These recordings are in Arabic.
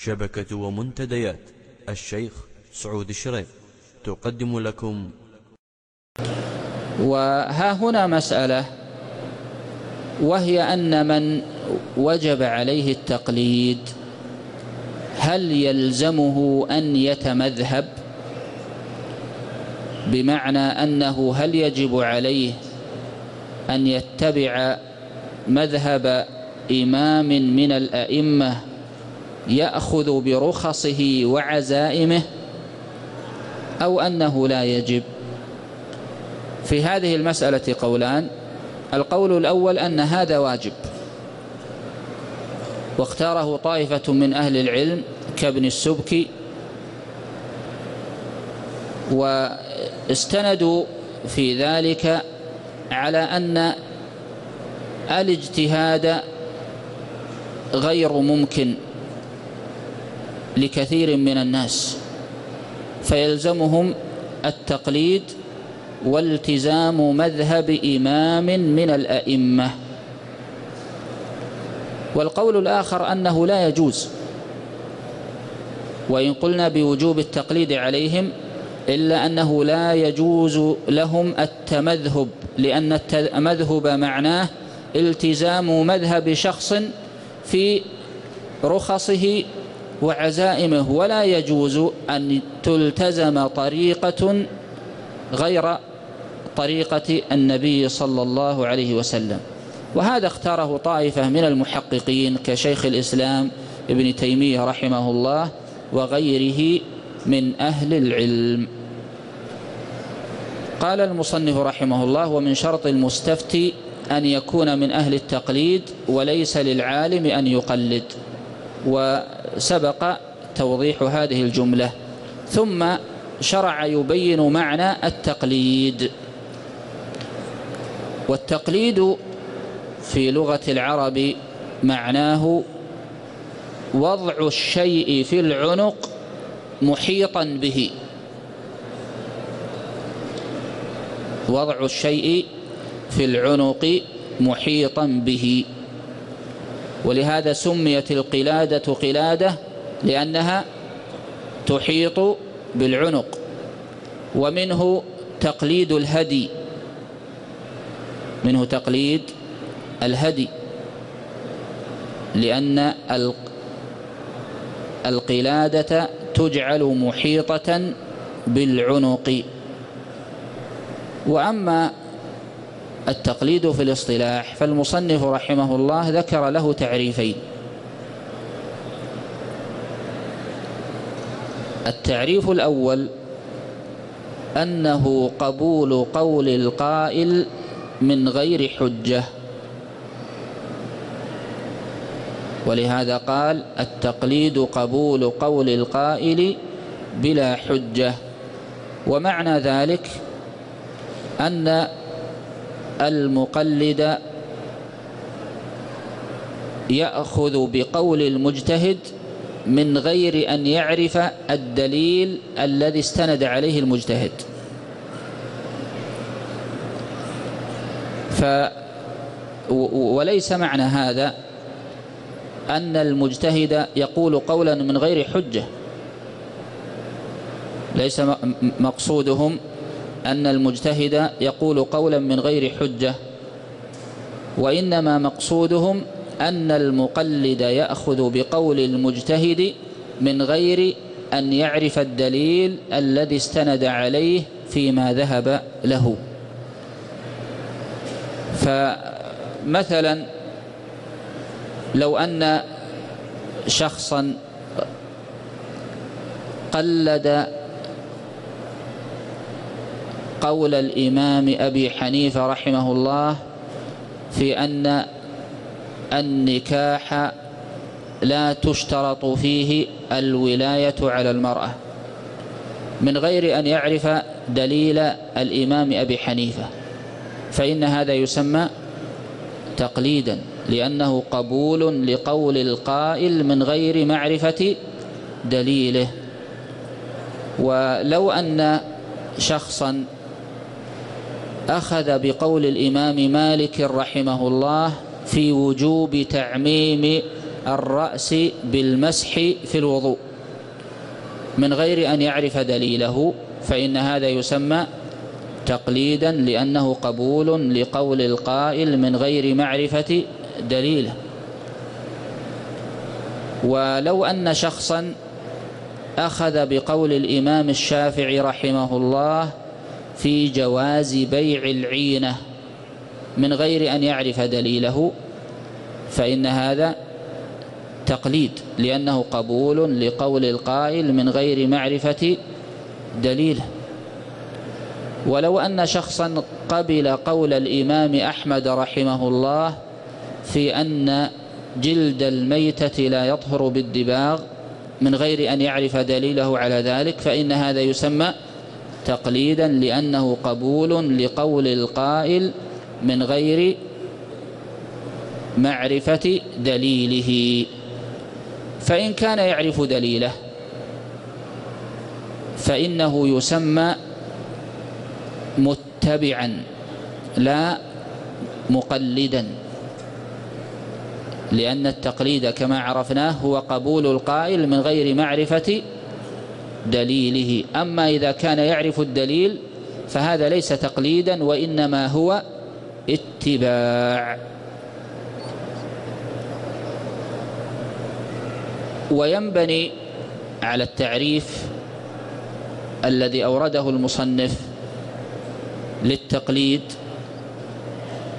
شبكة ومنتديات. الشيخ سعود الشريف تقدم لكم. وها هنا مسألة وهي أن من وجب عليه التقليد هل يلزمه أن يتمذهب؟ بمعنى أنه هل يجب عليه أن يتبع مذهب إمام من الأئمة يأخذ برخصه وعزائمه أو أنه لا يجب. في هذه المسألة قولان القول الأول أن هذا واجب. واختاره طائفة من أهل العلم كابن السبكي واستندوا في ذلك على أن الاجتهاد غير ممكن. لكثير من الناس فيلزمهم التقليد والتزام مذهب إمام من الأئمة. والقول الآخر أنه لا يجوز وإن قلنا بوجوب التقليد عليهم إلا أنه لا يجوز لهم التمذهب لأن التمذهب معناه التزام مذهب شخص في رخصه وعزائمه ولا يجوز أن تلتزم طريقة غير طريقة النبي صلى الله عليه وسلم. وهذا اختاره طائفة من المحققين كشيخ الإسلام ابن تيمية رحمه الله وغيره من أهل العلم. قال المصنف رحمه الله ومن شرط المستفتي أن يكون من أهل التقليد وليس للعالم أن يقلد وسبق توضيح هذه الجملة. ثم شرع يبين معنى التقليد. والتقليد في لغة العرب معناه وضع الشيء في العنق محيطا به. وضع الشيء في العنق محيطا به. ولهذا سميت القلادة قلادة لأنها تحيط بالعنق ومنه تقليد الهدي منه تقليد الهدي لأن القلادة تجعل محيطة بالعنق. وأما التقليد في الاصطلاح فالمصنف رحمه الله ذكر له تعريفين. التعريف الأول أنه قبول قول القائل من غير حجة. ولهذا قال التقليد قبول قول القائل بلا حجة. ومعنى ذلك أن المقلد يأخذ بقول المجتهد من غير أن يعرف الدليل الذي استند عليه المجتهد. ف وليس معنى هذا أن المجتهد يقول قولا من غير حجة. ليس مقصودهم أن المجتهد يقول قولا من غير حجة وإنما مقصودهم أن المقلد يأخذ بقول المجتهد من غير أن يعرف الدليل الذي استند عليه فيما ذهب له. فمثلا لو أن شخصا قلد قول الإمام أبي حنيفة رحمه الله في أن النكاح لا تشترط فيه الولاية على المرأة. من غير أن يعرف دليل الإمام أبي حنيفة فإن هذا يسمى تقليدا لأنه قبول لقول القائل من غير معرفة دليله. ولو أن شخصا أخذ بقول الإمام مالك رحمه الله في وجوب تعميم الرأس بالمسح في الوضوء. من غير أن يعرف دليله فإن هذا يسمى تقليدا لأنه قبول لقول القائل من غير معرفة دليله. ولو أن شخصا أخذ بقول الإمام الشافعي رحمه الله في جواز بيع العينة من غير أن يعرف دليله فإن هذا تقليد لأنه قبول لقول القائل من غير معرفة دليله. ولو أن شخصا قبل قول الإمام أحمد رحمه الله في أن جلد الميتة لا يطهر بالدباغ من غير أن يعرف دليله على ذلك فإن هذا يسمى تقليدا لأنه قبول لقول القائل من غير معرفة دليله. فإن كان يعرف دليله فإنه يسمى متبعا لا مقلدا. لأن التقليد كما عرفناه هو قبول القائل من غير معرفة دليله. أما إذا كان يعرف الدليل فهذا ليس تقليدا وإنما هو اتباع. وينبني على التعريف الذي أورده المصنف للتقليد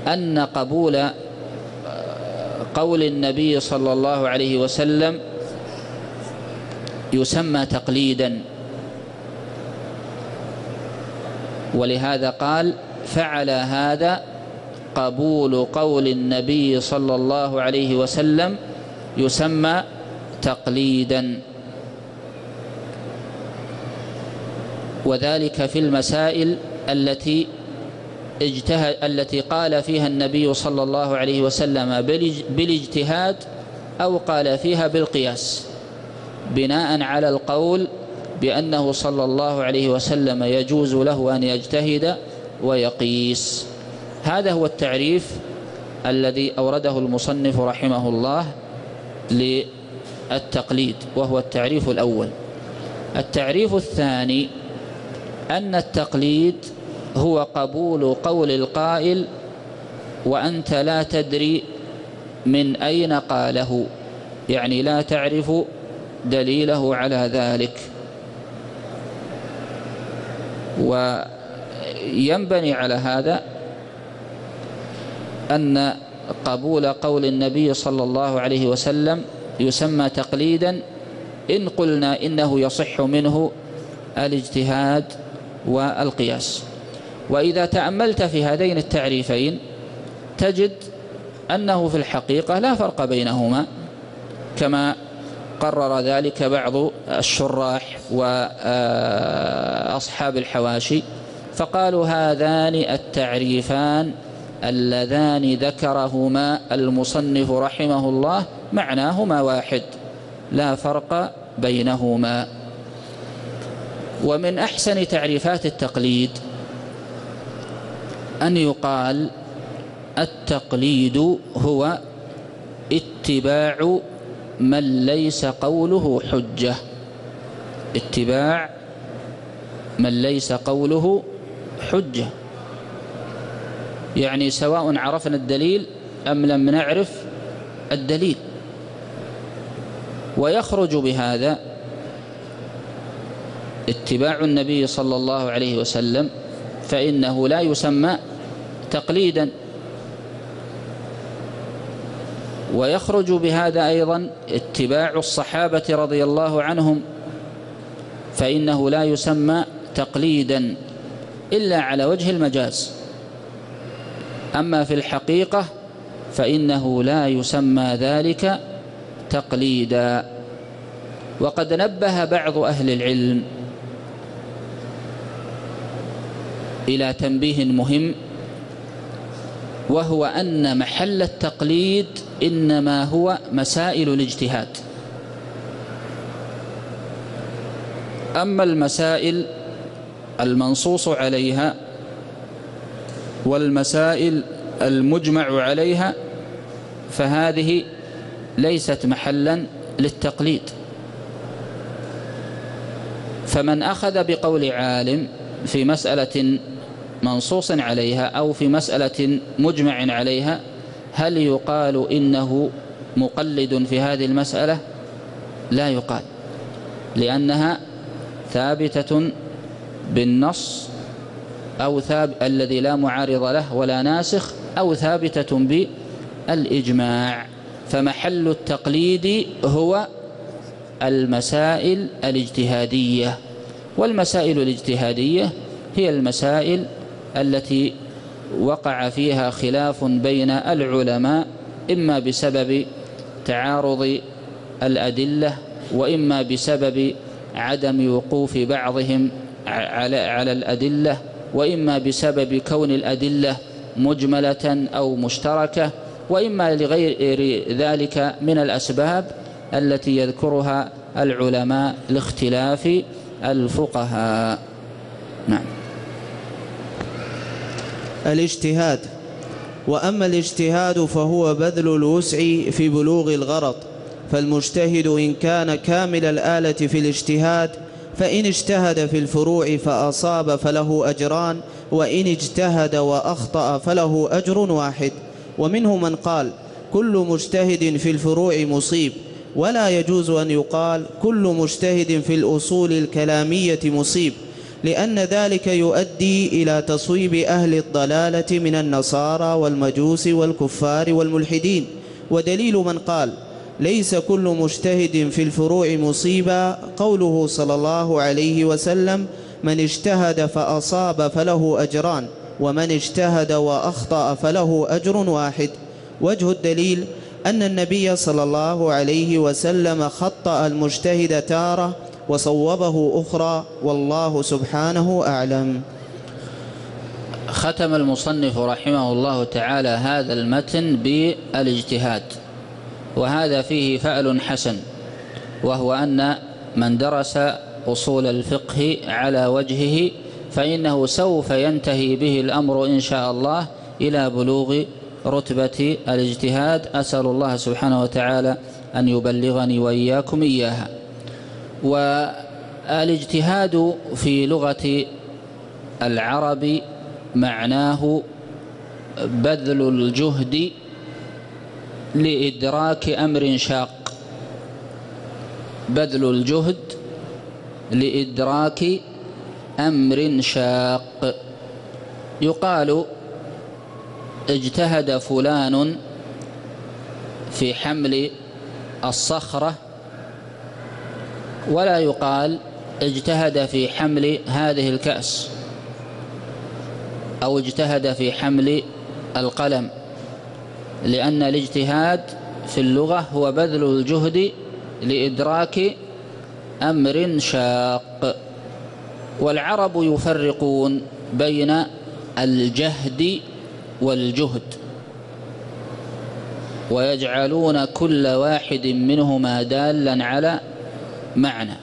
أن قبول قول النبي صلى الله عليه وسلم يسمى تقليدا. ولهذا قال فعل هذا قبول قول النبي صلى الله عليه وسلم يسمى تقليدا. وذلك في المسائل التي اجتهد التي قال فيها النبي صلى الله عليه وسلم بالاجتهاد أو قال فيها بالقياس. بناء على القول بأنه صلى الله عليه وسلم يجوز له أن يجتهد ويقيس. هذا هو التعريف الذي أورده المصنف رحمه الله للتقليد وهو التعريف الأول. التعريف الثاني أن التقليد هو قبول قول القائل وأنت لا تدري من أين قاله يعني لا تعرف دليله على ذلك. وينبني على هذا أن قبول قول النبي صلى الله عليه وسلم يسمى تقليدا إن قلنا إنه يصح منه الاجتهاد والقياس. وإذا تأملت في هذين التعريفين تجد أنه في الحقيقة لا فرق بينهما كما قرر ذلك بعض الشراح وأصحاب الحواشي فقالوا هذان التعريفان اللذان ذكرهما المصنف رحمه الله معناهما واحد لا فرق بينهما. ومن أحسن تعريفات التقليد أن يقال التقليد هو اتباع من ليس قوله حجة. اتباع من ليس قوله حجة. يعني سواء عرفنا الدليل أم لم نعرف الدليل. ويخرج بهذا اتباع النبي صلى الله عليه وسلم فإنه لا يسمى تقليدا. ويخرج بهذا أيضا اتباع الصحابة رضي الله عنهم فإنه لا يسمى تقليدا إلا على وجه المجاز. أما في الحقيقة فإنه لا يسمى ذلك تقليدا. وقد نبه بعض أهل العلم إلى تنبيه مهم وهو أن محل التقليد إنما هو مسائل الاجتهاد. أما المسائل المنصوص عليها والمسائل المجمع عليها فهذه ليست محلا للتقليد. فمن أخذ بقول عالم في مسألة منصوص عليها أو في مسألة مجمع عليها هل يقال إنه مقلد في هذه المسألة؟ لا يقال لأنها ثابتة بالنص أو ثاب الذي لا معارض له ولا ناسخ أو ثابتة بالإجماع. فمحل التقليد هو المسائل الاجتهادية والمسائل الاجتهادية هي المسائل التي وقع فيها خلاف بين العلماء إما بسبب تعارض الأدلة وإما بسبب عدم وقوف بعضهم على على الأدلة وإما بسبب كون الأدلة مجملة أو مشتركة وإما لغير ذلك من الأسباب التي يذكرها العلماء لاختلاف الفقهاء. نعم. الاجتهاد. وأما الاجتهاد فهو بذل الوسع في بلوغ الغرض. فالمجتهد إن كان كامل الآلة في الاجتهاد فإن اجتهد في الفروع فأصاب فله أجران وإن اجتهد وأخطأ فله أجر واحد. ومنه من قال كل مجتهد في الفروع مصيب. ولا يجوز أن يقال كل مجتهد في الأصول الكلامية مصيب. لأن ذلك يؤدي إلى تصويب أهل الضلالة من النصارى والمجوس والكفار والملحدين. ودليل من قال ليس كل مجتهد في الفروع مصيبا قوله صلى الله عليه وسلم من اجتهد فأصاب فله أجران ومن اجتهد وأخطأ فله أجر واحد. وجه الدليل أن النبي صلى الله عليه وسلم خطأ المجتهد تارة وصوبه أخرى والله سبحانه أعلم. ختم المصنف رحمه الله تعالى هذا المتن بالإجتهاد وهذا فيه فعل حسن وهو أن من درس أصول الفقه على وجهه فإنه سوف ينتهي به الأمر إن شاء الله إلى بلوغ رتبة الإجتهاد. أسأل الله سبحانه وتعالى أن يبلغني وإياكم إياها. والاجتهاد في لغة العرب معناه بذل الجهد لإدراك أمر شاق. بذل الجهد لإدراك أمر شاق. يقال اجتهد فلان في حمل الصخرة ولا يقال اجتهد في حمل هذه الكأس أو اجتهد في حمل القلم لأن الاجتهاد في اللغة هو بذل الجهد لإدراك أمر شاق. والعرب يفرقون بين الجهد والجهد ويجعلون كل واحد منهما دالا على معنى.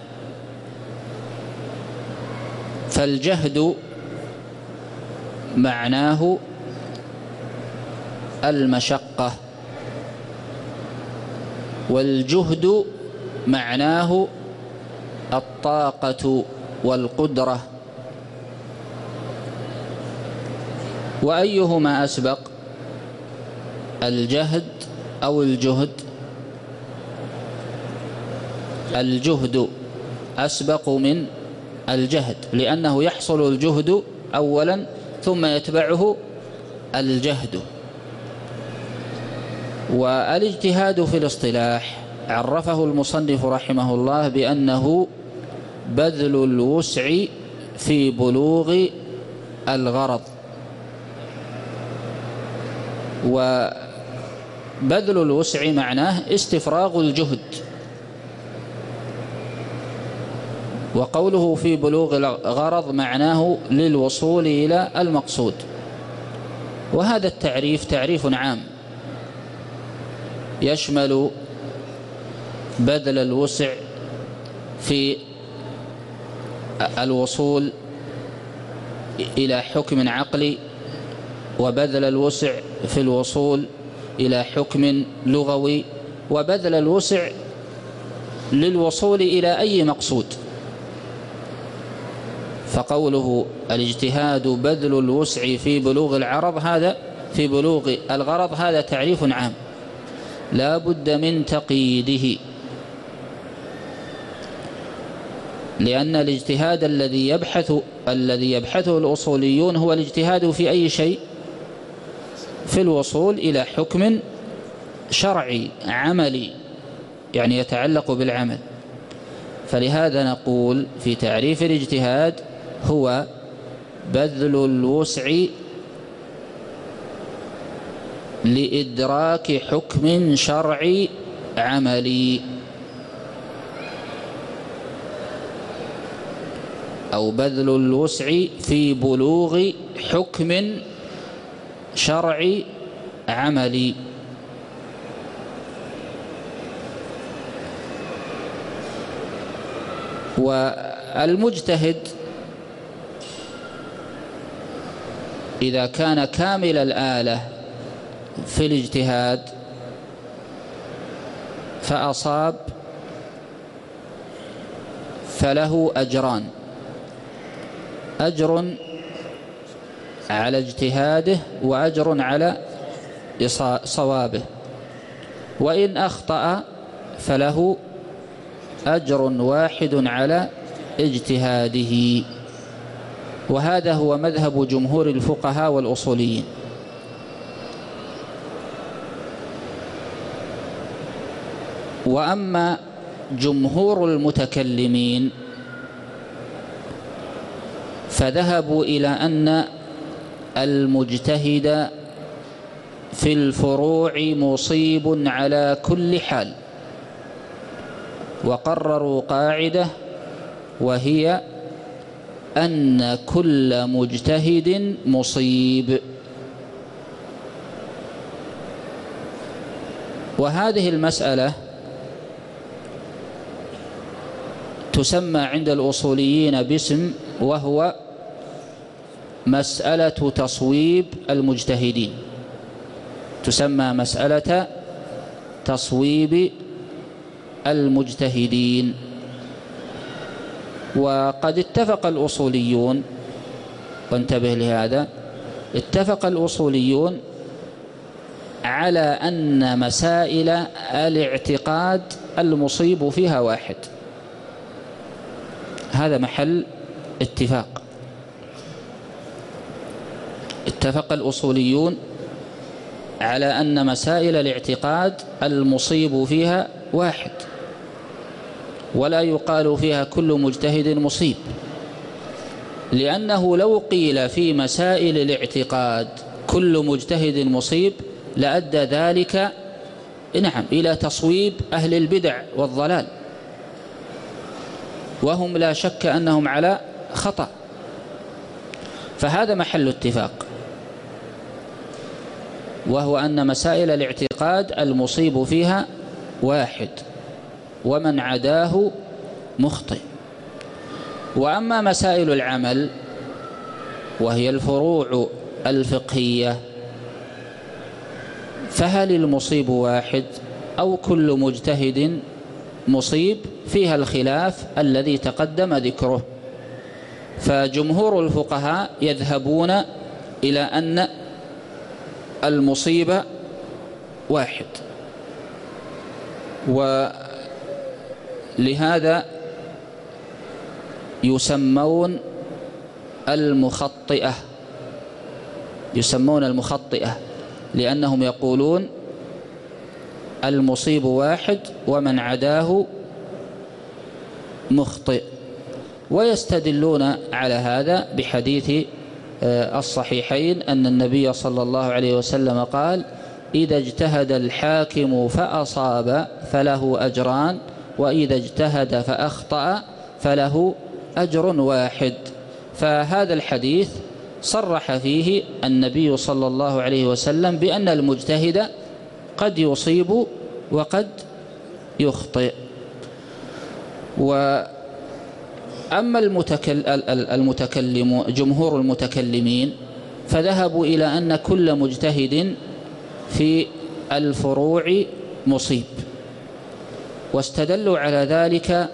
فالجهد معناه المشقة والجهد معناه الطاقة والقدرة. وأيهما أسبق؟ الجهد أو الجهد؟ الجهد أسبق من الجهد لأنه يحصل الجهد أولا ثم يتبعه الجهد. والإجتهاد في الاصطلاح عرفه المصنف رحمه الله بأنه بذل الوسع في بلوغ الغرض. وبذل الوسع معناه استفراغ الجهد. وقوله في بلوغ الغرض معناه للوصول إلى المقصود. وهذا التعريف تعريف عام. يشمل بذل الوسع في الوصول إلى حكم عقلي وبذل الوسع في الوصول إلى حكم لغوي وبذل الوسع للوصول إلى أي مقصود. فقوله الاجتهاد بذل الوسع في بلوغ العرض هذا في بلوغ الغرض هذا تعريف عام. لا بد من تقييده. لأن الاجتهاد الذي يبحث الذي يبحثه الأصوليون هو الاجتهاد في أي شيء؟ في الوصول إلى حكم شرعي عملي يعني يتعلق بالعمل. فلهذا نقول في تعريف الاجتهاد هو بذل الوسع لإدراك حكم شرعي عملي. أو بذل الوسع في بلوغ حكم شرعي عملي. والمجتهد إذا كان كامل الآلة في الاجتهاد فأصاب فله أجران. أجر على اجتهاده وأجر على صوابه. وإن أخطأ فله أجر واحد على اجتهاده. وهذا هو مذهب جمهور الفقهاء والأصوليين. وأما جمهور المتكلمين فذهبوا إلى أن المجتهد في الفروع مصيب على كل حال وقرروا قاعدة وهي أن كل مجتهد مصيب. وهذه المسألة تسمى عند الأصوليين باسم وهو مسألة تصويب المجتهدين. تسمى مسألة تصويب المجتهدين. وقد اتفق الأصوليون وانتبه لهذا اتفق الأصوليون على أن مسائل الاعتقاد المصيب فيها واحد. هذا محل اتفاق. اتفق الأصوليون على أن مسائل الاعتقاد المصيب فيها واحد. ولا يقال فيها كل مجتهد مصيب لأنه لو قيل في مسائل الاعتقاد كل مجتهد مصيب لأدى ذلك نعم إلى تصويب أهل البدع والضلال وهم لا شك أنهم على خطأ فهذا محل اتفاق وهو أن مسائل الاعتقاد المصيب فيها واحد. ومن عداه مخطئ. وأما مسائل العمل وهي الفروع الفقهية فهل المصيب واحد أو كل مجتهد مصيب؟ فيها الخلاف الذي تقدم ذكره. فجمهور الفقهاء يذهبون إلى أن المصيبة واحد. ولهذا يسمون المخطئة. يسمون المخطئة لأنهم يقولون المصيب واحد ومن عداه مخطئ. ويستدلون على هذا بحديث آه، الصحيحين أن النبي صلى الله عليه وسلم قال إذا اجتهد الحاكم فأصاب فله أجران وإذا اجتهد فأخطأ فله أجر واحد. فهذا الحديث صرح فيه النبي صلى الله عليه وسلم بأن المجتهد قد يصيب وقد يخطئ. و أما المتكلم جمهور المتكلمين فذهبوا إلى أن كل مجتهد في الفروع مصيب. واستدلوا على ذلك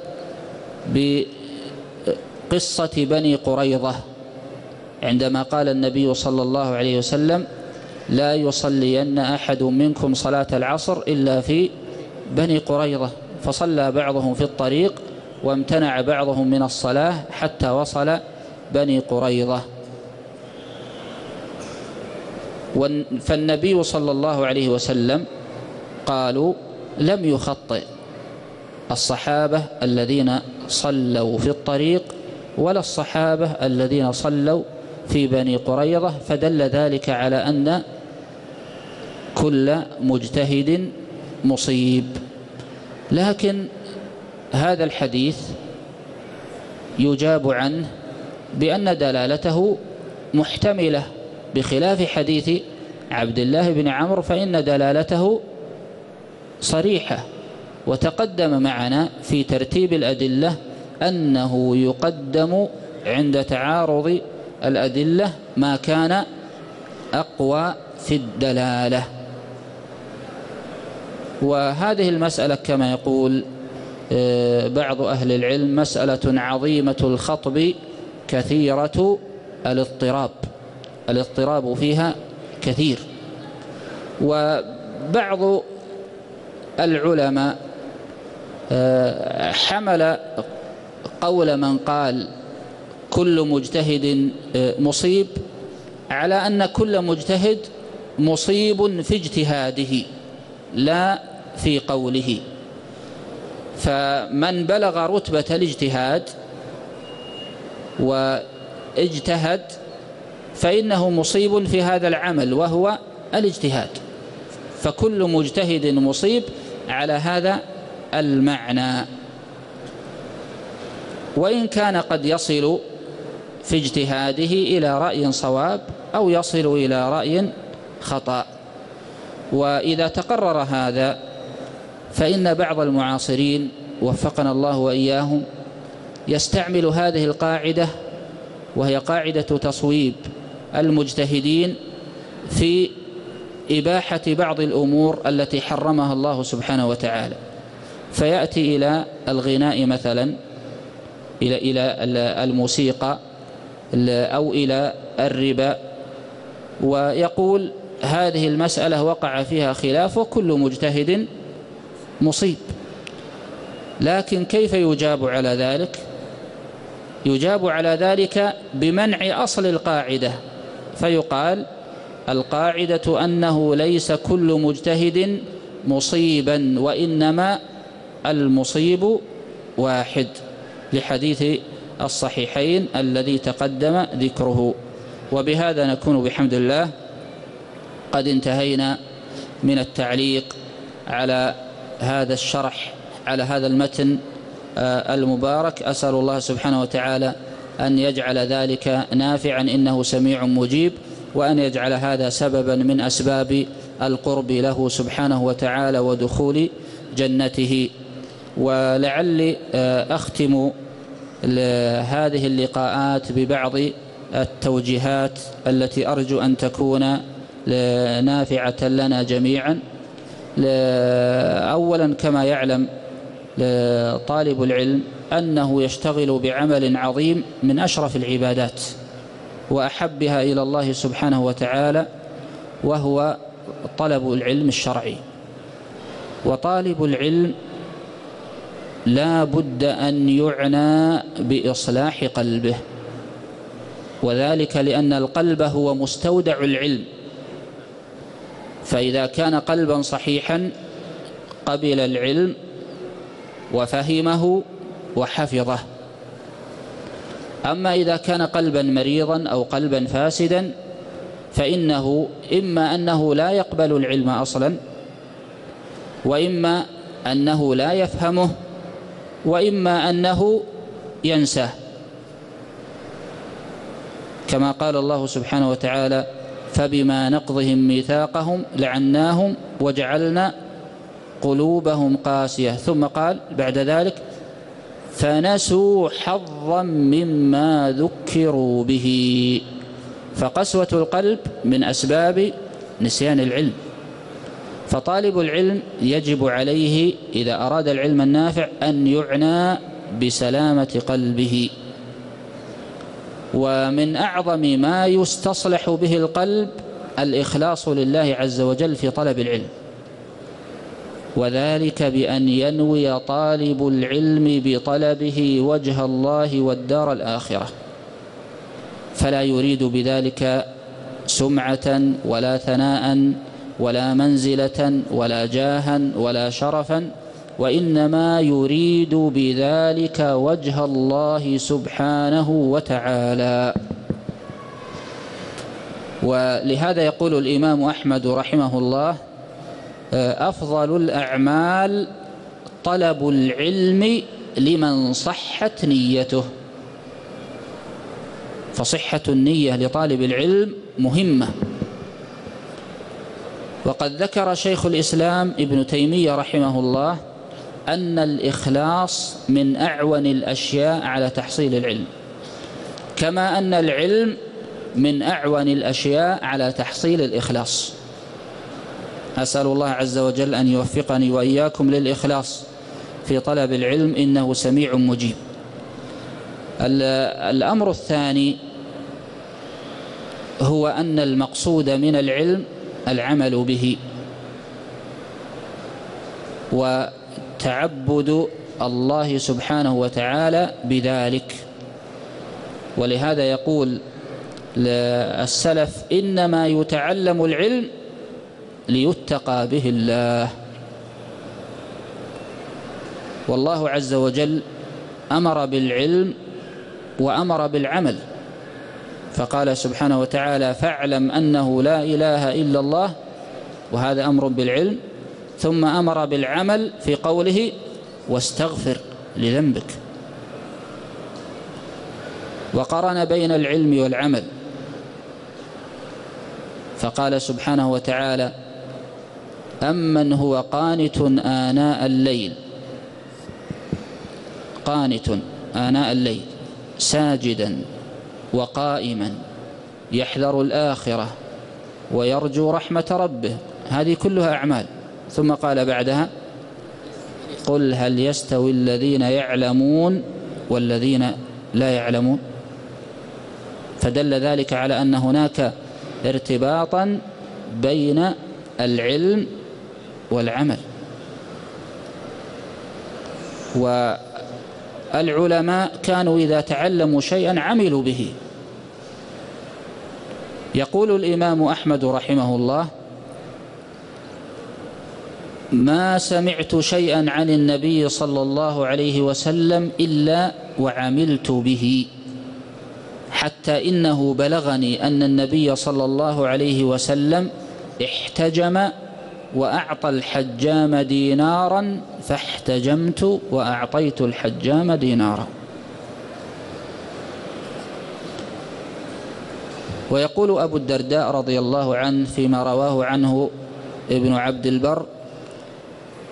بقصة بني قريظة عندما قال النبي صلى الله عليه وسلم لا يصلين أحد منكم صلاة العصر إلا في بني قريظة فصلى بعضهم في الطريق وامتنع بعضهم من الصلاة حتى وصل بني قريظة. فالنبي صلى الله عليه وسلم قالوا لم يخطئ. الصحابة الذين صلوا في الطريق ولا الصحابة الذين صلوا في بني قريظة فدل ذلك على أن كل مجتهد مصيب. لكن هذا الحديث يجاب عنه بأن دلالته محتملة. بخلاف حديث عبد الله بن عمرو فإن دلالته صريحة. وتقدم معنا في ترتيب الأدلة أنه يقدم عند تعارض الأدلة ما كان أقوى في الدلالة. وهذه المسألة كما يقول آه، بعض أهل العلم مسألة عظيمة الخطب كثيرة الاضطراب. الاضطراب فيها كثير. وبعض العلماء حمل قول من قال كل مجتهد آه، مصيب على أن كل مجتهد مصيب في اجتهاده لا في قوله. فمن بلغ رتبة الاجتهاد واجتهد فإنه مصيب في هذا العمل وهو الاجتهاد. فكل مجتهد مصيب على هذا المعنى. وإن كان قد يصل في اجتهاده إلى رأي صواب أو يصل إلى رأي خطأ. وإذا تقرر هذا فإن بعض المعاصرين وفقنا الله وإياهم يستعمل هذه القاعدة وهي قاعدة تصويب المجتهدين في إباحة بعض الأمور التي حرمها الله سبحانه وتعالى. فيأتي إلى الغناء مثلا إلى إلى الموسيقى أو إلى الربا. ويقول هذه المسألة وقع فيها خلاف وكل مجتهد مصيب. لكن كيف يجاب على ذلك؟ يجاب على ذلك بمنع أصل القاعدة. فيقال القاعدة أنه ليس كل مجتهد مصيبا وإنما المصيب واحد لحديث الصحيحين الذي تقدم ذكره. وبهذا نكون بحمد الله قد انتهينا من التعليق على هذا الشرح على هذا المتن آه، المبارك. أسأل الله سبحانه وتعالى أن يجعل ذلك نافعا إنه سميع مجيب وأن يجعل هذا سببا من أسباب القرب له سبحانه وتعالى ودخول جنته. ولعلي آه، أختم هذه اللقاءات ببعض التوجيهات التي أرجو أن تكون نافعة لنا جميعا. أولا كما يعلم طالب العلم أنه يشتغل بعمل عظيم من أشرف العبادات وأحبها إلى الله سبحانه وتعالى وهو طلب العلم الشرعي. وطالب العلم لا بد أن يعنى بإصلاح قلبه وذلك لأن القلب هو مستودع العلم. فإذا كان قلبا صحيحا قبل العلم وفهمه وحفظه. أما إذا كان قلبا مريضا أو قلبا فاسدا فإنه إما أنه لا يقبل العلم أصلا وإما أنه لا يفهمه وإما أنه ينساه كما قال الله سبحانه وتعالى فبما نقضهم ميثاقهم لعناهم وجعلنا قلوبهم قاسية. ثم قال بعد ذلك فنسوا حظا مما ذكروا به. فقسوة القلب من أسباب نسيان العلم. فطالب العلم يجب عليه إذا أراد العلم النافع أن يعنى بسلامة قلبه. ومن أعظم ما يستصلح به القلب الإخلاص لله عز وجل في طلب العلم. وذلك بأن ينوي طالب العلم بطلبه وجه الله والدار الآخرة. فلا يريد بذلك سمعة ولا ثناء ولا منزلة ولا جاها ولا شرفا وإنما يريد بذلك وجه الله سبحانه وتعالى. ولهذا يقول الإمام أحمد رحمه الله أفضل الأعمال طلب العلم لمن صحت نيته. فصحة النية لطالب العلم مهمة. وقد ذكر شيخ الإسلام ابن تيمية رحمه الله أن الإخلاص من أعون الأشياء على تحصيل العلم كما أن العلم من أعون الأشياء على تحصيل الإخلاص. أسأل الله عز وجل أن يوفقني وإياكم للإخلاص في طلب العلم إنه سميع مجيب. الأمر الثاني هو أن المقصود من العلم العمل به. وتعبد الله سبحانه وتعالى بذلك. ولهذا يقول السلف إنما يتعلم العلم ليتقى به الله. والله عز وجل أمر بالعلم وأمر بالعمل. فقال سبحانه وتعالى فاعلم أنه لا إله إلا الله وهذا أمر بالعلم ثم أمر بالعمل في قوله واستغفر لذنبك. وقرن بين العلم والعمل. فقال سبحانه وتعالى أمن هو قانت آناء الليل. قانت آناء الليل ساجدا. وقائما يحذر الآخرة ويرجو رحمة ربه. هذه كلها أعمال. ثم قال بعدها قل هل يستوي الذين يعلمون والذين لا يعلمون؟ فدل ذلك على أن هناك ارتباطا بين العلم والعمل. والعلماء كانوا إذا تعلموا شيئا عملوا به. يقول الإمام أحمد رحمه الله ما سمعت شيئا عن النبي صلى الله عليه وسلم إلا وعملت به حتى إنه بلغني أن النبي صلى الله عليه وسلم احتجم وأعطى الحجام دينارا فاحتجمت وأعطيت الحجام دينارا. ويقول أبو الدرداء رضي الله عنه فيما رواه عنه ابن عبد البر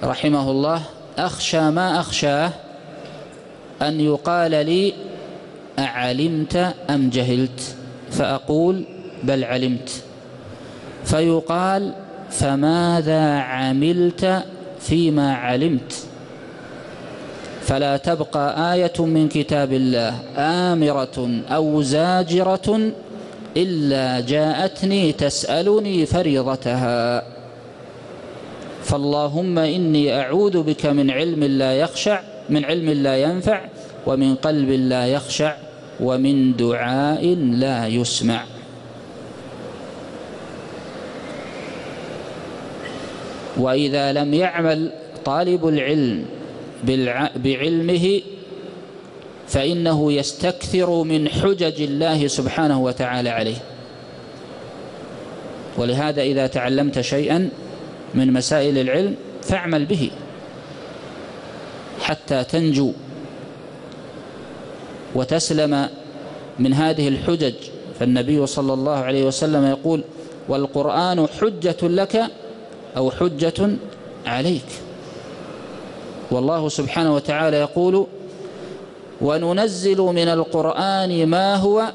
رحمه الله أخشى ما أخشاه أن يقال لي أعلمت أم جهلت؟ فأقول بل علمت. فيقال فماذا عملت فيما علمت؟ فلا تبقى آية من كتاب الله آمرة أو زاجرة إلا جاءتني تسألني فريضتها. فاللهم إني أعوذ بك من علم لا يخشع من علم لا ينفع ومن قلب لا يخشع ومن دعاء لا يسمع. وإذا لم يعمل طالب العلم بعلمه فإنه يستكثر من حجج الله سبحانه وتعالى عليه. ولهذا إذا تعلمت شيئا من مسائل العلم فاعمل به حتى تنجو وتسلم من هذه الحجج. فالنبي صلى الله عليه وسلم يقول والقرآن حجة لك أو حجة عليك. والله سبحانه وتعالى يقول وننزل من القرآن ما هو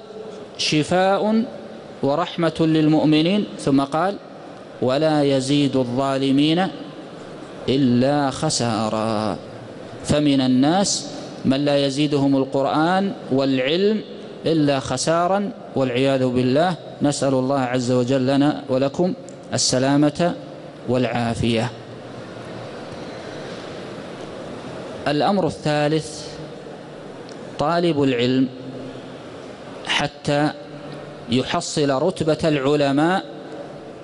شفاء ورحمة للمؤمنين. ثم قال ولا يزيد الظالمين إلا خسارا. فمن الناس من لا يزيدهم القرآن والعلم إلا خسارا والعياذ بالله. نسأل الله عز وجل لنا ولكم السلامة والعافية. الأمر الثالث طالب العلم حتى يحصل رتبة العلماء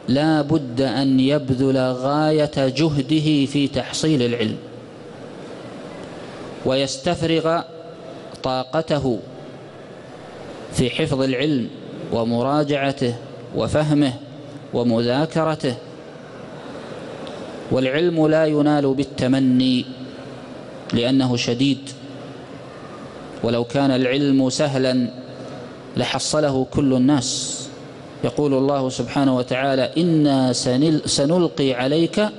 لا بد أن يبذل غاية جهده في تحصيل العلم ويستفرغ طاقته في حفظ العلم ومراجعته وفهمه ومذاكرته والعلم لا ينال بالتمني لأنه شديد ولو كان العلم سهلا لحصله كل الناس. يقول الله سبحانه وتعالى إنا سنلقي عليك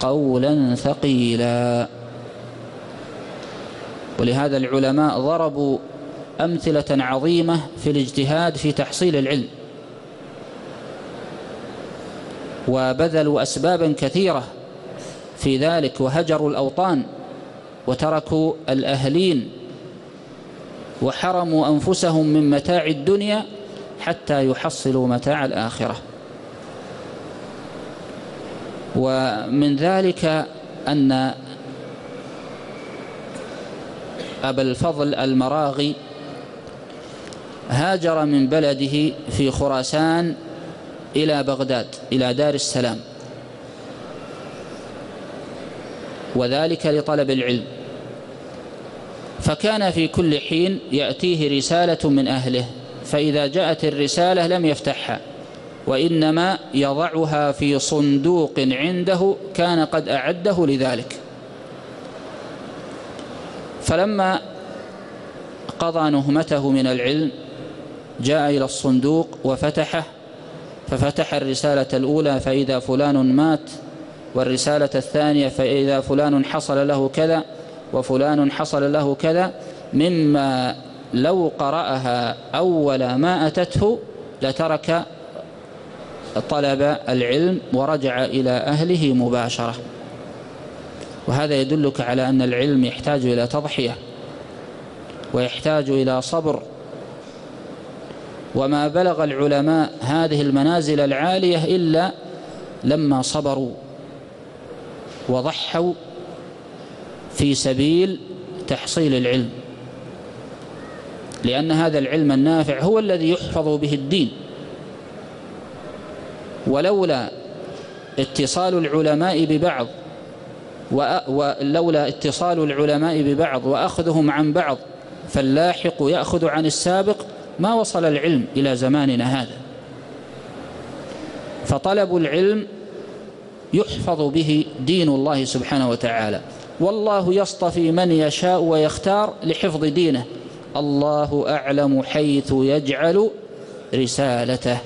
قولا ثقيلا. ولهذا العلماء ضربوا أمثلة عظيمة في الاجتهاد في تحصيل العلم وبذلوا أسبابا كثيرة في ذلك وهجروا الأوطان وتركوا الأهلين وحرموا أنفسهم من متاع الدنيا حتى يحصلوا متاع الآخرة. ومن ذلك أن أبا الفضل المراغي هاجر من بلده في خراسان إلى بغداد إلى دار السلام. وذلك لطلب العلم. فكان في كل حين يأتيه رسالة من أهله فإذا جاءت الرسالة لم يفتحها وإنما يضعها في صندوق عنده كان قد أعده لذلك. فلما قضى نهمته من العلم جاء إلى الصندوق وفتحه ففتح الرسالة الأولى فإذا فلان مات والرسالة الثانية فإذا فلان حصل له كذا وفلان حصل له كذا مما لو قرأها أول ما أتته لترك طلب العلم ورجع إلى أهله مباشرة. وهذا يدلك على أن العلم يحتاج إلى تضحية ويحتاج إلى صبر. وما بلغ العلماء هذه المنازل العالية إلا لما صبروا وضحوا في سبيل تحصيل العلم لأن هذا العلم النافع هو الذي يحفظ به الدين. ولولا اتصال العلماء ببعض ولولا اتصال العلماء ببعض وأخذهم عن بعض فاللاحق يأخذ عن السابق ما وصل العلم إلى زماننا هذا. فطلب العلم يحفظ به دين الله سبحانه وتعالى. والله يصطفي من يشاء ويختار لحفظ دينه. الله أعلم حيث يجعل رسالته.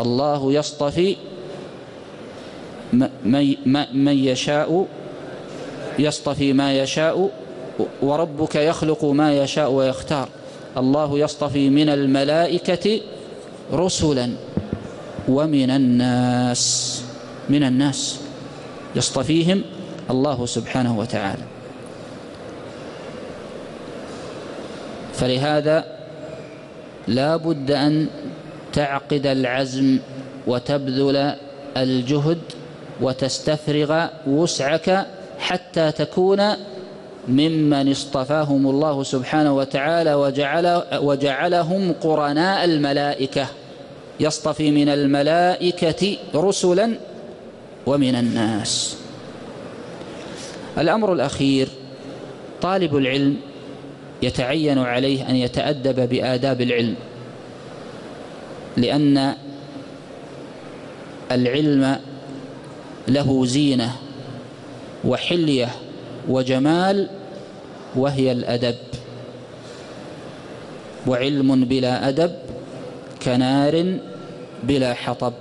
الله يصطفي من يشاء يصطفي ما يشاء وربك يخلق ما يشاء ويختار. الله يصطفي من الملائكة رسلا ومن الناس من الناس. يصطفيهم الله سبحانه وتعالى. فلهذا لا بد أن تعقد العزم وتبذل الجهد وتستفرغ وسعك حتى تكون ممن اصطفاهم الله سبحانه وتعالى وجعل وجعلهم قرناء الملائكة. يصطفي من الملائكة رسلا ومن الناس. الأمر الأخير طالب العلم يتعين عليه أن يتأدب بآداب العلم لأن العلم له زينة وحلية وجمال وهي الأدب. وعلم بلا أدب كنار بلا حطب.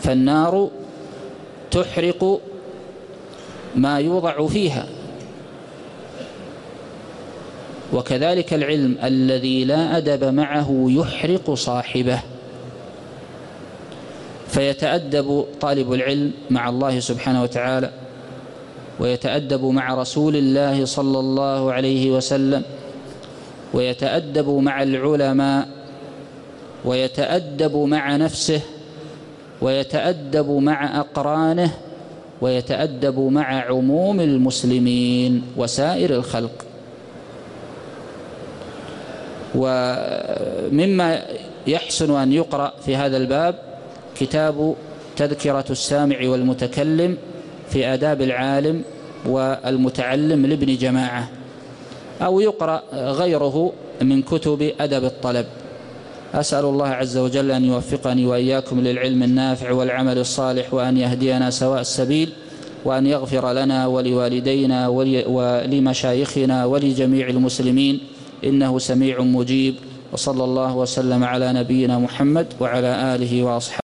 فالنار تحرق ما يوضع فيها. وكذلك العلم الذي لا أدب معه يحرق صاحبه. فيتأدب طالب العلم مع الله سبحانه وتعالى ويتأدب مع رسول الله صلى الله عليه وسلم ويتأدب مع العلماء ويتأدب مع نفسه ويتأدب مع أقرانه ويتأدب مع عموم المسلمين وسائر الخلق. ومما يحسن أن يقرأ في هذا الباب كتاب تذكرة السامع والمتكلم في آداب العالم والمتعلم لابن جماعة أو يقرأ غيره من كتب أدب الطلب. أسأل الله عز وجل أن يوفقني وإياكم للعلم النافع والعمل الصالح وأن يهدينا سواء السبيل وأن يغفر لنا ولوالدينا ولمشايخنا ولجميع المسلمين إنه سميع مجيب وصلى الله وسلم على نبينا محمد وعلى آله وأصحابه